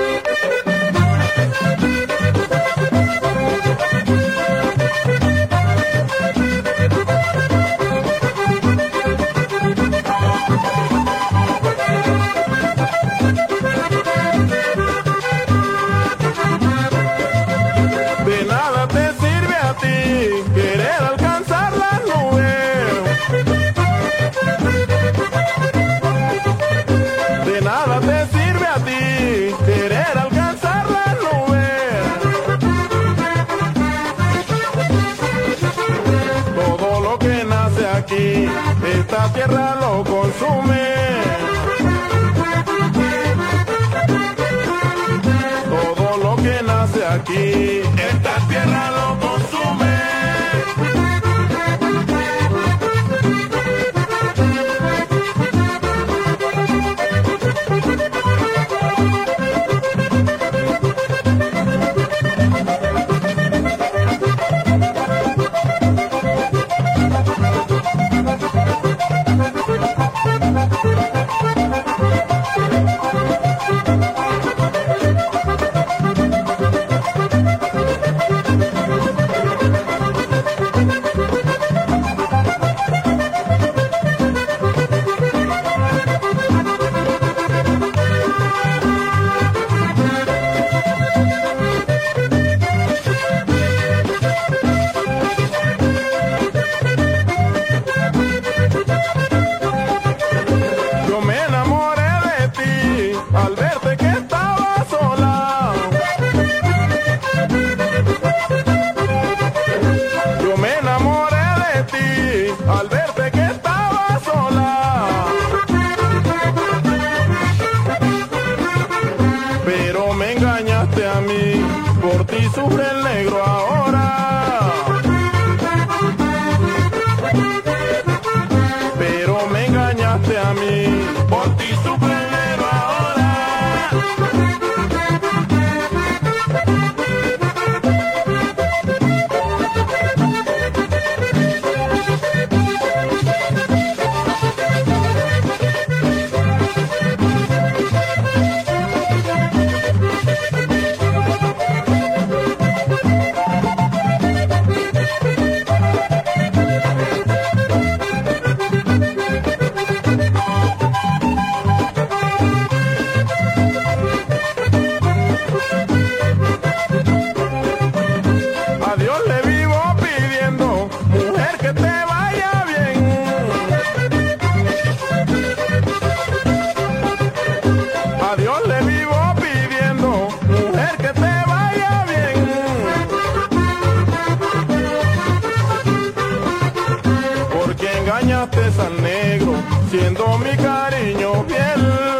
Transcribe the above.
Thank you. Esta tierra lo consume. Todo lo que nace aquí, esta tierra lo consume. Al verte que estaba sola. Yo me enamoré de ti al verte que estaba sola. Pero me engañaste a mí, por ti sufre el negro ahora. Pero me engañaste a mí, por ti sufre Engañaste al negro, siendo mi cariño fiel.